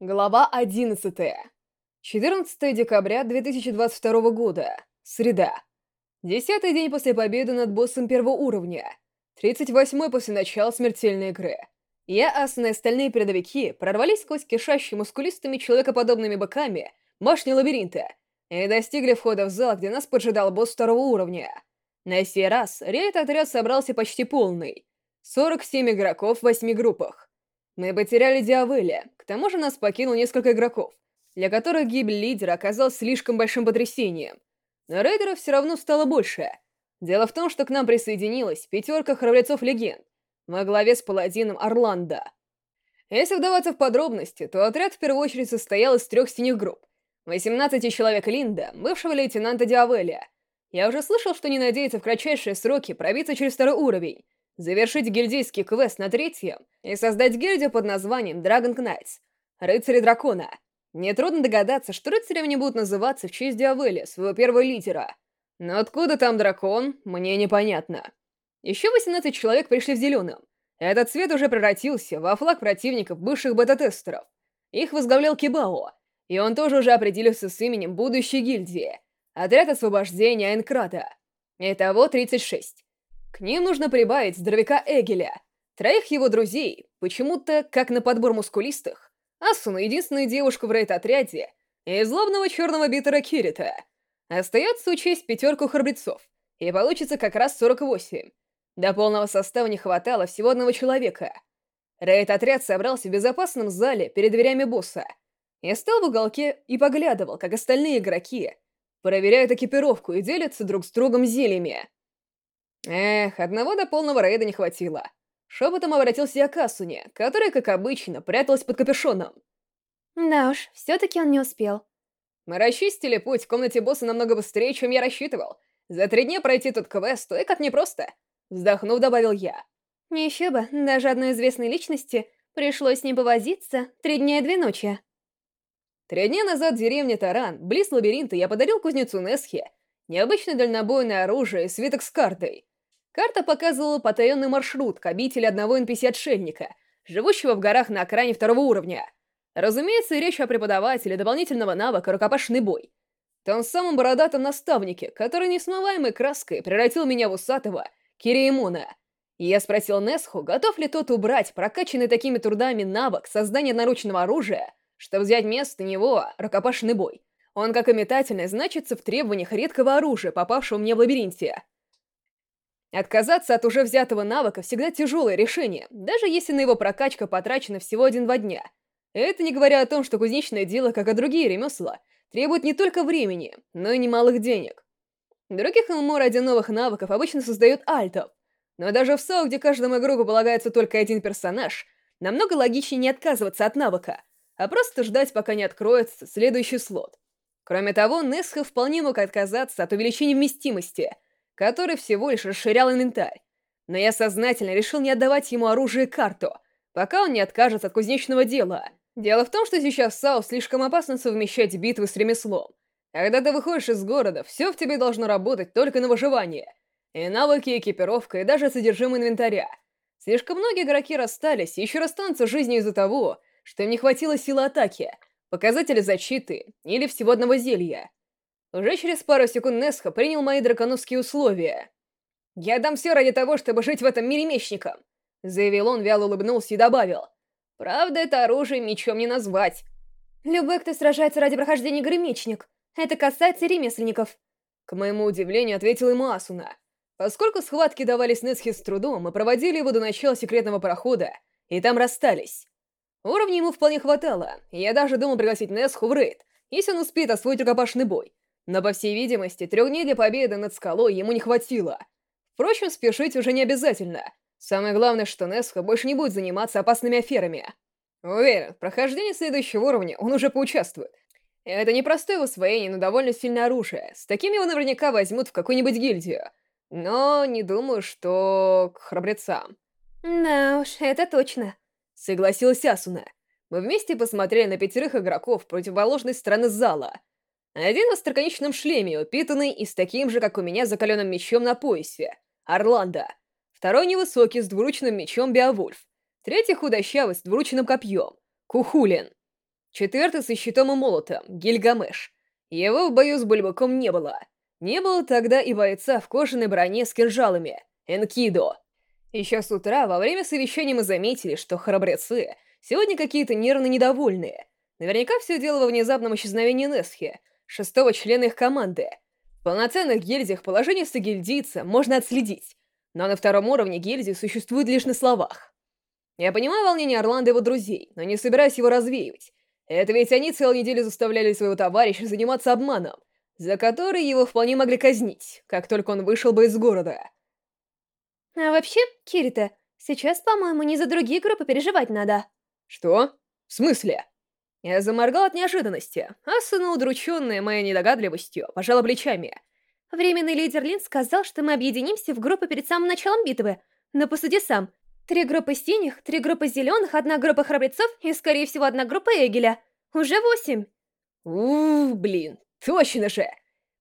Глава 11. 14 декабря 2022 года. Среда. Десятый день после победы над боссом первого уровня. 38-й после начала смертельной игры. Я, Асна и остальные передовики прорвались сквозь кишащие мускулистыми человекоподобными боками башни лабиринта и достигли входа в зал, где нас поджидал босс второго уровня. На сей раз рейд-отряд собрался почти полный. 47 игроков в 8 группах. Мы потеряли Диавеля, к тому же нас покинул несколько игроков, для которых гибель лидера оказалась слишком большим потрясением. Но рейдеров все равно стало больше. Дело в том, что к нам присоединилась пятерка храбрецов-легенд во главе с паладином Орландо. Если вдаваться в подробности, то отряд в первую очередь состоял из трех синих групп. 18 человек Линда, бывшего лейтенанта Диавеля. Я уже слышал, что не надеется в кратчайшие сроки пробиться через второй уровень, завершить гильдейский квест на третьем и создать гильдию под названием Dragon Knights — Рыцари Дракона. Нетрудно догадаться, что рыцари они будут называться в честь Диавели, своего первого лидера. Но откуда там дракон, мне непонятно. Еще 18 человек пришли в зеленом. Этот цвет уже превратился во флаг противников бывших бета-тестеров. Их возглавлял Кибао, и он тоже уже определился с именем будущей гильдии. Отряд освобождения Энкрата. Итого 36. К ним нужно прибавить здоровяка Эгеля, троих его друзей, почему-то, как на подбор мускулистых, Асуну — единственную девушку в рейд-отряде, и злобного черного битера Кирита. Остается учесть пятерку храбрецов, и получится как раз 48. До полного состава не хватало всего одного человека. Рейд-отряд собрался в безопасном зале перед дверями босса. Я стал в уголке и поглядывал, как остальные игроки проверяют экипировку и делятся друг с другом зельями. Эх, одного до полного рейда не хватило. Шепотом обратился я к Асуне, которая, как обычно, пряталась под капюшоном. Да уж, все-таки он не успел. Мы расчистили путь в комнате босса намного быстрее, чем я рассчитывал. За три дня пройти тут квест, и как непросто. Вздохнув, добавил я. Еще бы, даже одной известной личности пришлось ним повозиться три дня и две ночи. Три дня назад в деревне Таран, близ лабиринта, я подарил кузнецу Несхе необычное дальнобойное оружие и свиток с картой. Карта показывала потаенный маршрут к обители одного NPC-отшельника, живущего в горах на окраине второго уровня. Разумеется, речь о преподавателе дополнительного навыка «Рукопашный бой». Том самом бородатом наставнике, который несмываемой краской превратил меня в усатого Кириемона. Я спросил Несху, готов ли тот убрать прокачанный такими трудами навык создания наручного оружия, чтобы взять вместо него рукопашный бой. Он, как и метательный, значится в требованиях редкого оружия, попавшего мне в лабиринте. Отказаться от уже взятого навыка всегда тяжелое решение, даже если на его прокачка потрачена всего один-два дня. Это не говоря о том, что кузнечное дело, как и другие ремесла, требует не только времени, но и немалых денег. Других ММО ради новых навыков обычно создают альтов, но даже в САУ, где каждому игроку полагается только один персонаж, намного логичнее не отказываться от навыка, а просто ждать, пока не откроется следующий слот. Кроме того, Несха вполне мог отказаться от увеличения вместимости — который всего лишь расширял инвентарь. Но я сознательно решил не отдавать ему оружие и карту, пока он не откажется от кузнечного дела. Дело в том, что сейчас САУ слишком опасно совмещать битвы с ремеслом. Когда ты выходишь из города, все в тебе должно работать только на выживание. И навыки, экипировка, и даже содержимое инвентаря. Слишком многие игроки расстались и еще расстанутся жизнью из-за того, что им не хватило силы атаки, показателя защиты или всего одного зелья. Уже через пару секунд Несха принял мои драконовские условия. «Я дам все ради того, чтобы жить в этом мире мечником», — заявил он, вяло улыбнулся и добавил. «Правда, это оружие мечом не назвать». «Любой, кто сражается ради прохождения игры, мечник. Это касается ремесленников». К моему удивлению, ответил ему Асуна. Поскольку схватки давались Несхе с трудом, мы проводили его до начала секретного прохода, и там расстались. Уровня ему вполне хватало, и я даже думал пригласить Несху в рейд, если он успеет освоить рукопашный бой. Но, по всей видимости, трех дней для победы над скалой ему не хватило. Впрочем, спешить уже не обязательно. Самое главное, что Несха больше не будет заниматься опасными аферами. Уверен, в прохождении следующего уровня он уже поучаствует. Это не простое усвоение, но довольно сильное оружие. С такими его наверняка возьмут в какую-нибудь гильдию. Но не думаю, что к храбрецам. Да уж, это точно. Согласилась Асуна. Мы вместе посмотрели на пятерых игроков противоположной стороны зала — один в остроконечном шлеме, упитанный и с таким же, как у меня, закаленным мечом на поясе. Орландо. Второй невысокий, с двуручным мечом Беовульф. Третий худощавый, с двуручным копьем. Кухулин. Четвертый со щитом и молотом, Гильгамеш. Его в бою с Бульбаком не было. Не было тогда и бойца в кожаной броне с кинжалами, Энкидо. Еще с утра, во время совещания мы заметили, что храбрецы сегодня какие-то нервно недовольные. Наверняка все дело во внезапном исчезновении Несхи, шестого члена их команды. В полноценных гильдиях положение сагильдийца можно отследить, но на втором уровне гильдии существует лишь на словах. Я понимаю волнение Орландо и его друзей, но не собираюсь его развеивать. Это ведь они целую неделю заставляли своего товарища заниматься обманом, за который его вполне могли казнить, как только он вышел бы из города. А вообще, Кирита, сейчас, по-моему, не за другие группы переживать надо. Что? В смысле? Я заморгал от неожиданности. Асуна, удрученная моей недогадливостью, пожала плечами. Временный лидер Лин сказал, что мы объединимся в группы перед самым началом битвы. Но посуди сам, Три группы синих, три группы зеленых, одна группа храбрецов и, скорее всего, одна группа Эгеля. Уже восемь. Ууу, блин, точно же!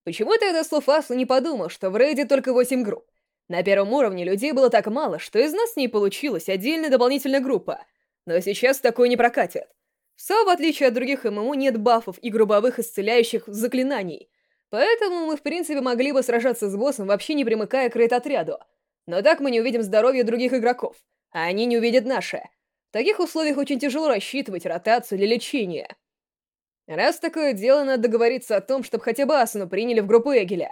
Почему-то я до слов Асу не подумал, что в рейде только восемь групп. На первом уровне людей было так мало, что из нас не получилась отдельная дополнительная группа. Но сейчас такое не прокатит. В в отличие от других ММО, нет бафов и грубовых исцеляющих заклинаний. Поэтому мы, в принципе, могли бы сражаться с боссом, вообще не примыкая к рейд-отряду. Но так мы не увидим здоровье других игроков а они не увидят наше. В таких условиях очень тяжело рассчитывать ротацию для лечения. Раз такое дело, надо договориться о том, чтобы хотя бы Асуну приняли в группу Эгеля.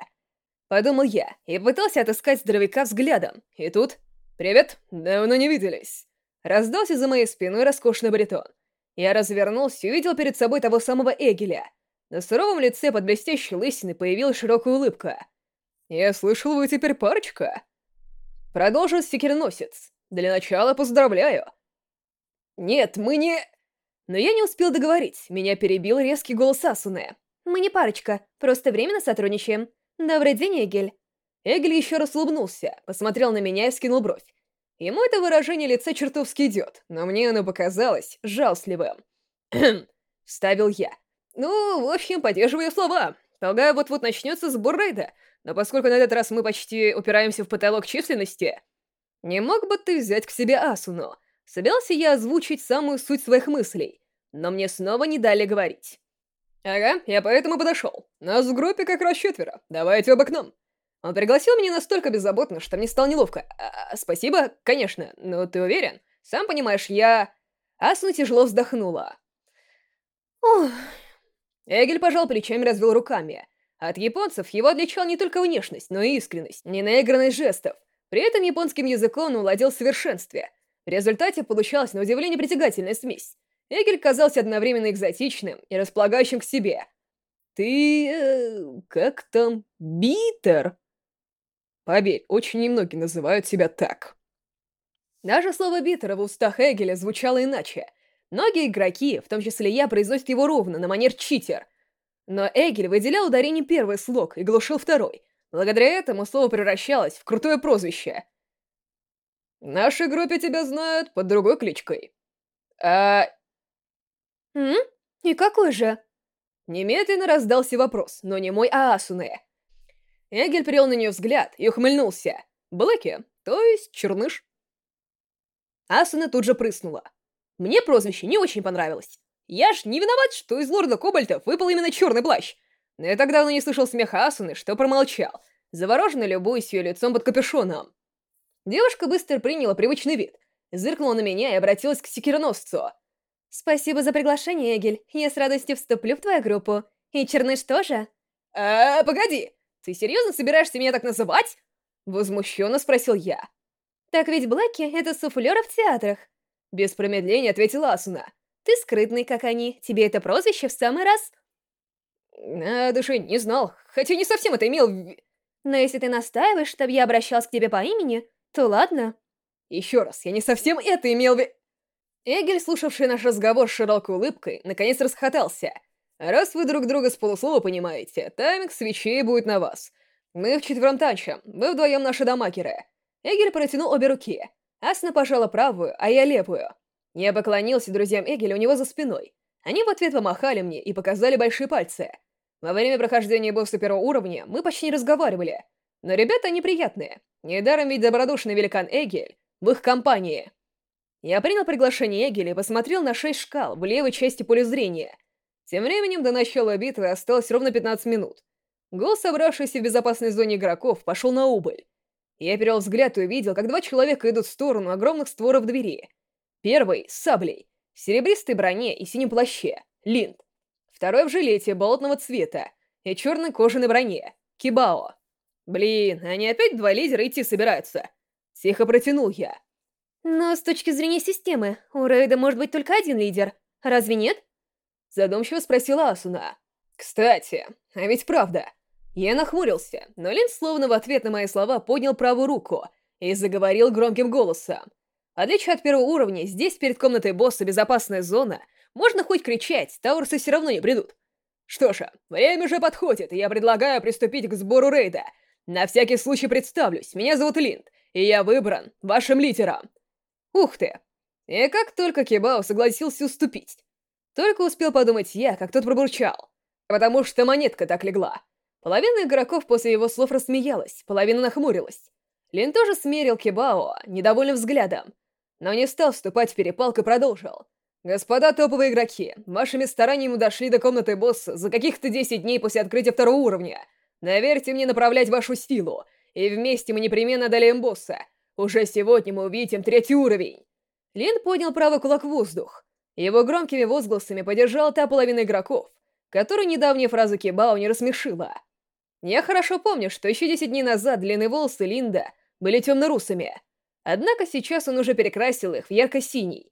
Подумал я и пытался отыскать здоровяка взглядом. И тут... «Привет, давно не виделись». Раздался за моей спиной роскошный баритон. Я развернулся и увидел перед собой того самого Эгеля. На суровом лице под блестящей лысиной появилась широкая улыбка. «Я слышал, вы теперь парочка?» Продолжил стикерносец. Для начала поздравляю. Нет, мы не... Но я не успел договорить, меня перебил резкий голос Асуны. Мы не парочка, просто временно сотрудничаем. Добрый день, Эгель. Эгель еще раз улыбнулся, посмотрел на меня и скинул бровь. Ему это выражение лица чертовски идет, но мне оно показалось жалостливым. Вставил я. Ну, в общем, поддерживаю слова. Полагаю, вот-вот начнется сбор рейда, но поскольку на этот раз мы почти упираемся в потолок численности, «Не мог бы ты взять к себе Асуну?» Собирался я озвучить самую суть своих мыслей, но мне снова не дали говорить. «Ага, я поэтому подошел. Нас в группе как раз четверо. Давайте оба к нам». Он пригласил меня настолько беззаботно, что мне стало неловко. А, «Спасибо, конечно, но ты уверен? Сам понимаешь, я...» Асуна тяжело вздохнула. «Ух...» Эгель пожал плечами и развел руками. От японцев его отличала не только внешность, но и искренность, ненаигранность жестов. При этом японским языком он владел в совершенстве. В результате получалась на удивление притягательная смесь. Эгель казался одновременно экзотичным и располагающим к себе. «Ты... Э, как там? Битер?» Поверь, очень немногие называют себя так. Даже слово «битера» в устах Эгеля звучало иначе. Многие игроки, в том числе я, произносят его ровно, на манер «читер». Но Эгель выделял ударение первый слог и глушил второй — Благодаря этому слово превращалось в крутое прозвище. В нашей группе тебя знают под другой кличкой. А... М? И какой же? Немедленно раздался вопрос, но не мой, а Асуне. Эгель привел на нее взгляд и ухмыльнулся. Блэки, то есть черныш. Асуна тут же прыснула. Мне прозвище не очень понравилось. Я ж не виноват, что из Лорда Кобальтов выпал именно черный плащ. Но я так давно не слышал смеха Асуны, что промолчал, завороженно любуясь ее лицом под капюшоном. Девушка быстро приняла привычный вид, зыркнула на меня и обратилась к секирносцу. «Спасибо за приглашение, Эгель. Я с радостью вступлю в твою группу. И Черныш тоже?» «А, погоди! Ты серьезно собираешься меня так называть?» Возмущенно спросил я. «Так ведь Блэки — это суфлеры в театрах!» Без промедления ответила Асуна. «Ты скрытный, как они. Тебе это прозвище в самый раз?» А, даже не знал, хотя не совсем это имел. Но если ты настаиваешь, чтобы я обращался к тебе по имени, то ладно. Еще раз, я не совсем это имел. Эгель, слушавший наш разговор с широкой улыбкой, наконец расхотался. Раз вы друг друга с полуслова понимаете, тайминг свечей будет на вас. Мы вчетвером танчим, вы вдвоем наши дамакеры. Эгель протянул обе руки. Асна пожала правую, а я левую. Я поклонился друзьям Эгеля у него за спиной. Они в ответ помахали мне и показали большие пальцы. Во время прохождения босса первого уровня мы почти не разговаривали. Но ребята неприятные. Недаром ведь добродушный великан Эгель в их компании. Я принял приглашение Эгеля и посмотрел на шесть шкал в левой части поля зрения. Тем временем до начала битвы осталось ровно 15 минут. Гол, собравшийся в безопасной зоне игроков, пошел на убыль. Я перевел взгляд и увидел, как два человека идут в сторону огромных створов двери. Первый — с саблей, в серебристой броне и синем плаще, Линд. Второй в жилете болотного цвета и черной кожаной броне, Кибао. Блин, они опять два лидера идти собираются. Тихо протянул я. Но с точки зрения системы, у Рейда может быть только один лидер. Разве нет? Задумчиво спросила Асуна. Кстати, а ведь правда. Я нахмурился, но Лин словно в ответ на мои слова поднял правую руку и заговорил громким голосом. Отличие от первого уровня, здесь перед комнатой босса безопасная зона, можно хоть кричать, таурсы все равно не придут. Что ж, время уже подходит, и я предлагаю приступить к сбору рейда. На всякий случай представлюсь, меня зовут Линд, и я выбран вашим лидером. Ух ты! И как только Кебао согласился уступить. Только успел подумать я, как тот пробурчал. Потому что монетка так легла. Половина игроков после его слов рассмеялась, половина нахмурилась. Лин тоже смерил Кебао недовольным взглядом, но не стал вступать в перепалку и продолжил. «Господа топовые игроки, вашими стараниями дошли до комнаты босса за каких-то 10 дней после открытия второго уровня. Доверьте мне направлять вашу силу, и вместе мы непременно одолеем босса. Уже сегодня мы увидим третий уровень!» Лин поднял правый кулак в воздух. Его громкими возгласами поддержала та половина игроков, которую недавняя фраза Кибао не рассмешила. Я хорошо помню, что еще 10 дней назад длинные волосы Линда были темно-русыми, однако сейчас он уже перекрасил их в ярко-синий.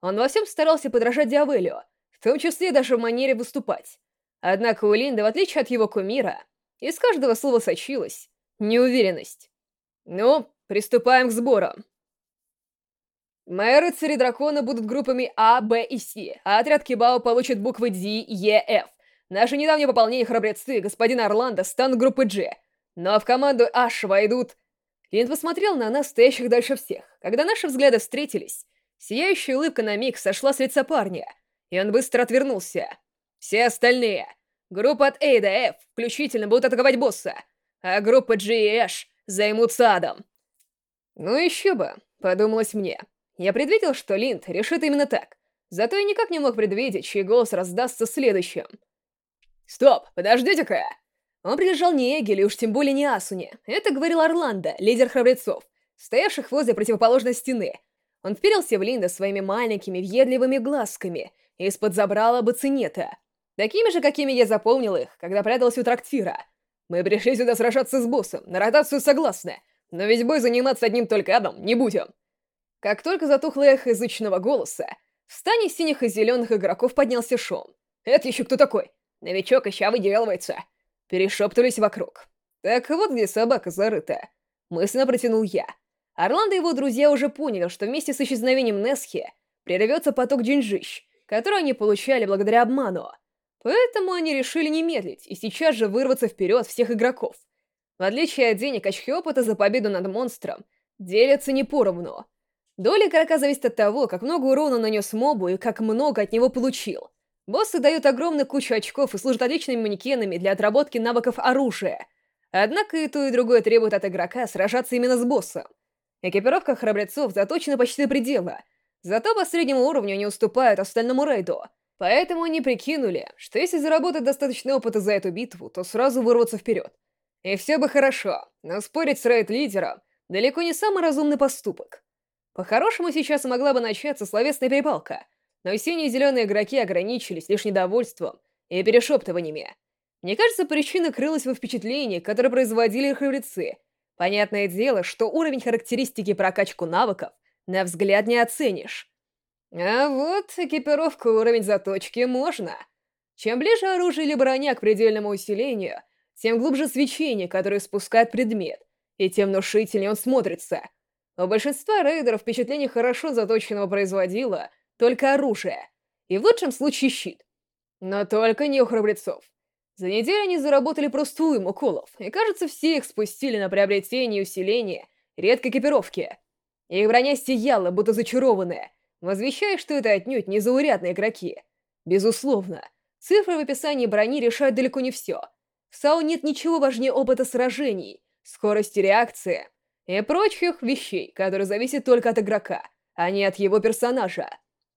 Он во всем старался подражать Диавелю, в том числе даже в манере выступать. Однако у Линда, в отличие от его кумира, из каждого слова сочилась неуверенность. Ну, Приступаем к сборам. Мои рыцари дракона будут группами А, Б и С, а отряд Кибао получит буквы Д, Е, Ф. Наши недавние пополнения храбрецы, господин Орландо, станут группы G. Но в команду H войдут... Линд посмотрел на нас, стоящих дальше всех. Когда наши взгляды встретились, сияющая улыбка на миг сошла с лица парня, и он быстро отвернулся. Все остальные, группа от A до F, включительно, будут атаковать босса, а группа G и H займутся адом. Ну еще бы, подумалось мне. Я предвидел, что Линд решит именно так. Зато я никак не мог предвидеть, чей голос раздастся следующим. «Стоп, подождите-ка!» Он приезжал не Эгель, и уж тем более не Асуне. Это говорил Орландо, лидер храбрецов, стоявших возле противоположной стены. Он вперился в Линда своими маленькими, въедливыми глазками из-под забрала бацинета. Такими же, какими я запомнил их, когда прятался у трактира. Мы пришли сюда сражаться с боссом, на ротацию согласны, но ведь бой заниматься одним только адом не будем. Как только затухло эхо язычного голоса, в стане синих и зеленых игроков поднялся шум. «Это еще кто такой? Новичок еще выделывается!» Перешептывались вокруг. «Так вот где собака зарыта!» Мысленно протянул я. Орландо и его друзья уже поняли, что вместе с исчезновением Несхи прервется поток деньжищ, который они получали благодаря обману. Поэтому они решили не медлить и сейчас же вырваться вперед всех игроков. В отличие от денег, очки опыта за победу над монстром делятся не поровну. Доля игрока зависит от того, как много урона нанес мобу и как много от него получил. Боссы дают огромную кучу очков и служат отличными манекенами для отработки навыков оружия. Однако и то, и другое требует от игрока сражаться именно с боссом. Экипировка храбрецов заточена почти до предела, зато по среднему уровню не уступают остальному рейду. Поэтому они прикинули, что если заработать достаточно опыта за эту битву, то сразу вырваться вперед. И все бы хорошо, но спорить с рейд-лидером далеко не самый разумный поступок. По-хорошему сейчас могла бы начаться словесная перепалка, но синие и зеленые игроки ограничились лишь недовольством и перешептываниями. Мне кажется, причина крылась во впечатлении, которое производили храбрецы. Понятное дело, что уровень характеристики прокачку навыков на взгляд не оценишь. А вот экипировка уровень заточки можно. Чем ближе оружие или броня к предельному усилению, тем глубже свечение, которое спускает предмет, и тем внушительнее он смотрится. У большинства рейдеров впечатление хорошо заточенного производило только оружие, и в лучшем случае щит. Но только не у храбрецов. За неделю они заработали просто уйму колов, и кажется, все их спустили на приобретение и усиление редкой экипировки. Их броня сияла, будто зачарованная, возвещая, что это отнюдь не заурядные игроки. Безусловно, цифры в описании брони решают далеко не все — в САУ нет ничего важнее опыта сражений, скорости реакции и прочих вещей, которые зависят только от игрока, а не от его персонажа.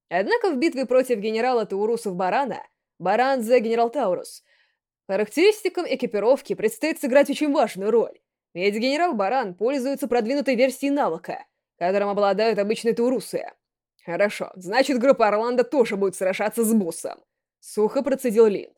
Однако в битве против генерала Таурусов Барана, Баран за генерал Таурус, характеристикам экипировки предстоит сыграть очень важную роль. Ведь генерал Баран пользуется продвинутой версией навыка, которым обладают обычные Таурусы. Хорошо, значит группа Орландо тоже будет сражаться с боссом. Сухо процедил Лин.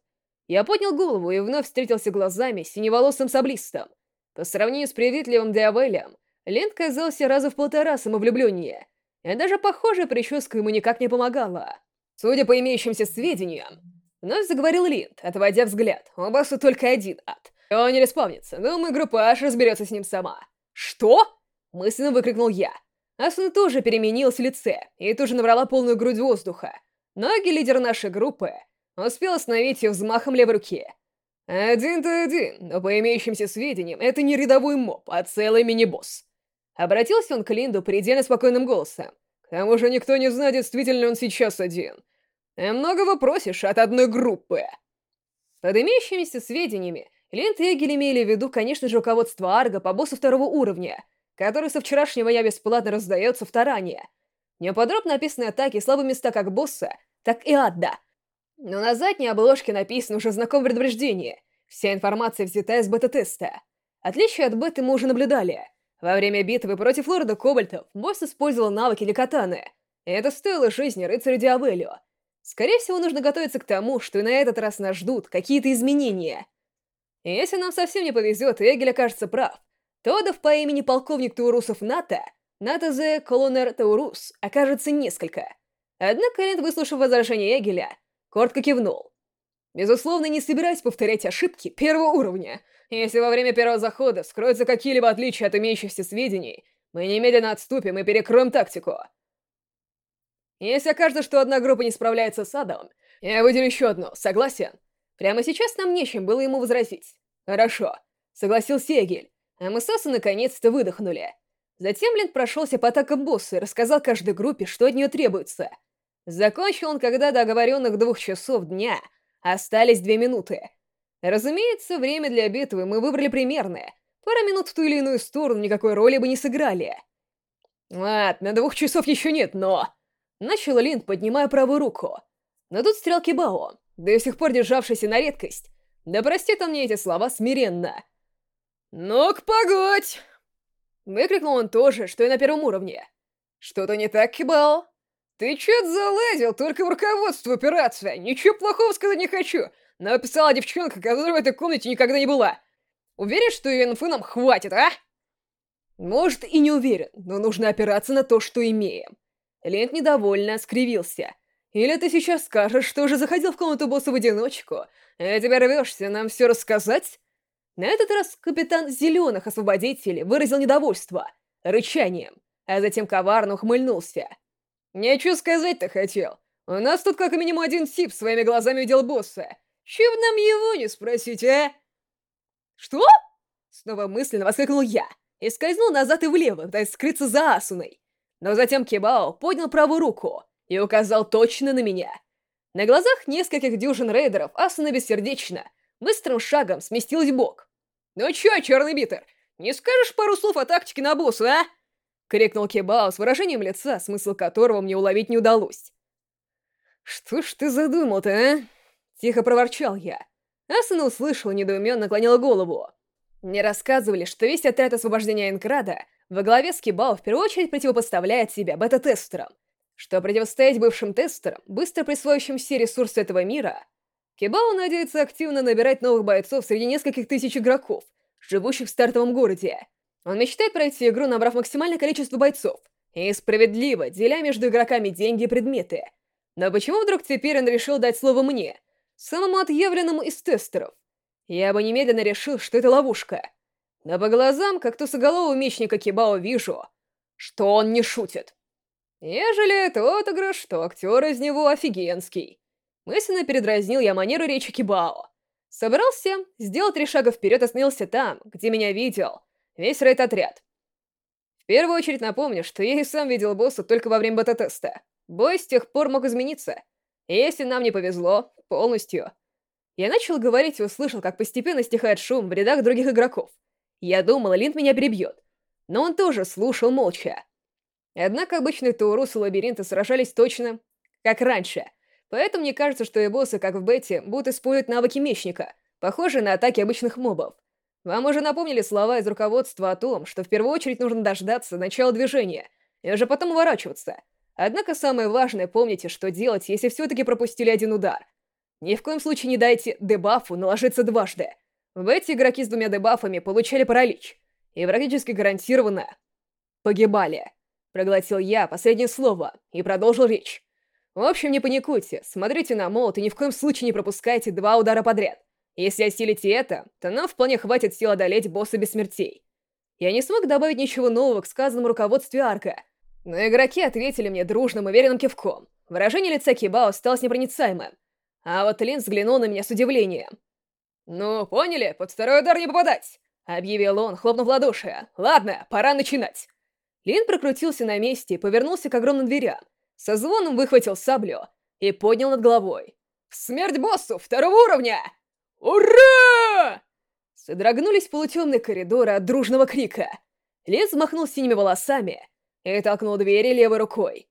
Я поднял голову и вновь встретился глазами с синеволосым саблистом. По сравнению с приветливым Диавелем, Линд казался раза в полтора самовлюбленнее, и даже похожая прическа ему никак не помогала. Судя по имеющимся сведениям, вновь заговорил Линд, отводя взгляд. У босса только один ад. Он не респавнится, думаю, группа Аш разберется с ним сама. «Что?» — мысленно выкрикнул я. Асуна тоже переменилась в лице и тоже набрала полную грудь воздуха. Ноги лидера нашей группы успел остановить ее взмахом левой руки. Один-то один, но по имеющимся сведениям, это не рядовой моб, а целый мини-босс. Обратился он к Линду предельно спокойным голосом. К тому же никто не знает, действительно он сейчас один. Ты многого просишь от одной группы. Под имеющимися сведениями, Линд и Эгель имели в виду, конечно же, руководство Арга по боссу второго уровня, который со вчерашнего я бесплатно раздается в Таране. Неподробно описаны атаки и слабые места как босса, так и Адда — но на задней обложке написано уже знакомое предупреждение. Вся информация взята из бета-теста. Отличие от беты мы уже наблюдали. Во время битвы против лорда Кобальтов босс использовал навыки для катаны. Это стоило жизни рыцаря Диавелио. Скорее всего, нужно готовиться к тому, что и на этот раз нас ждут какие-то изменения. Если нам совсем не повезет, и Эгель окажется прав, то Одов по имени полковник Таурусов НАТО, НАТО Зе Колонер Таурус, окажется несколько. Однако Лент, выслушав возражение Эгеля, коротко кивнул. Безусловно, не собираюсь повторять ошибки первого уровня. Если во время первого захода скроются какие-либо отличия от имеющихся сведений, мы немедленно отступим и перекроем тактику. Если окажется, что одна группа не справляется с Адамом, я выделю еще одну, согласен? Прямо сейчас нам нечем было ему возразить. Хорошо, согласился Эгель, а мы с Асу наконец-то выдохнули. Затем Линд прошелся по атакам босса и рассказал каждой группе, что от нее требуется — Закончил он, когда до оговоренных двух часов дня остались две минуты. Разумеется, время для битвы мы выбрали примерное. Пара минут в ту или иную сторону никакой роли бы не сыграли. Ладно, двух часов еще нет, но... Начал Линд, поднимая правую руку. Но тут стрелки Бао, до сих пор державшийся на редкость. Да простит он мне эти слова смиренно. «Ну-ка, погодь!» Выкрикнул он тоже, что и на первом уровне. «Что-то не так, Кибао?» «Ты чё залазил? Только в руководство операция. Ничего плохого сказать не хочу. Но описала девчонка, которая в этой комнате никогда не была. Уверен, что ее инфы нам хватит, а?» «Может, и не уверен, но нужно опираться на то, что имеем». Лент недовольно скривился. «Или ты сейчас скажешь, что уже заходил в комнату босса в одиночку, а тебя рвешься нам все рассказать?» На этот раз капитан Зеленых Освободителей выразил недовольство, рычанием, а затем коварно ухмыльнулся. Нечего сказать-то хотел. У нас тут как минимум один тип своими глазами видел босса. Чего нам его не спросить, а? Что? Снова мысленно воскликнул я и скользнул назад и влево, пытаясь скрыться за Асуной. Но затем Кибао поднял правую руку и указал точно на меня. На глазах нескольких дюжин рейдеров Асуна бессердечно, быстрым шагом сместилась бок. «Ну чё, черный битер, не скажешь пару слов о тактике на боссу, а?» — крикнул Кебао с выражением лица, смысл которого мне уловить не удалось. «Что ж ты задумал-то, а?» — тихо проворчал я. Асана услышала, недоуменно наклонила голову. Мне рассказывали, что весь отряд освобождения Энкрада во главе с Кибао в первую очередь противопоставляет себя бета-тестерам. Что противостоять бывшим тестерам, быстро присвоивающим все ресурсы этого мира, Кибао надеется активно набирать новых бойцов среди нескольких тысяч игроков, живущих в стартовом городе. Он мечтает пройти игру, набрав максимальное количество бойцов, и справедливо, деля между игроками деньги и предметы. Но почему вдруг теперь он решил дать слово мне, самому отъявленному из тестеров? Я бы немедленно решил, что это ловушка. Но по глазам, как тусоголового мечника Кибао, вижу, что он не шутит. Ежели это отыгрыш, то актер из него офигенский. Мысленно передразнил я манеру речи Кибао. Собрался, сделал три шага вперед и остановился там, где меня видел — Весь рейд-отряд. В первую очередь напомню, что я и сам видел босса только во время бета-теста. Бой с тех пор мог измениться. Если нам не повезло, полностью. Я начал говорить и услышал, как постепенно стихает шум в рядах других игроков. Я думал, Линд меня перебьет. Но он тоже слушал молча. Однако обычные Таурус и лабиринты сражались точно, как раньше. Поэтому мне кажется, что и боссы, как в бете, будут использовать навыки мечника, похожие на атаки обычных мобов. Вам уже напомнили слова из руководства о том, что в первую очередь нужно дождаться начала движения, и уже потом уворачиваться. Однако самое важное, помните, что делать, если все-таки пропустили один удар. Ни в коем случае не дайте дебафу наложиться дважды. В эти игроки с двумя дебафами получали паралич, и практически гарантированно погибали. Проглотил я последнее слово и продолжил речь. В общем, не паникуйте, смотрите на молот и ни в коем случае не пропускайте два удара подряд. Если осилите это, то нам вполне хватит сил одолеть босса без смертей. Я не смог добавить ничего нового к сказанному руководству арка, но игроки ответили мне дружным уверенным кивком. Выражение лица Кибао стало непроницаемым, а вот Лин взглянул на меня с удивлением. «Ну, поняли, под второй удар не попадать!» — объявил он, хлопнув в ладоши. «Ладно, пора начинать!» Лин прокрутился на месте и повернулся к огромным дверям. Со звоном выхватил саблю и поднял над головой. «Смерть боссу второго уровня!» «Ура!» Содрогнулись полутемные коридоры от дружного крика. Лин взмахнул синими волосами и толкнул двери левой рукой.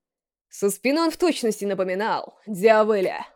Со спины он в точности напоминал Диавеля.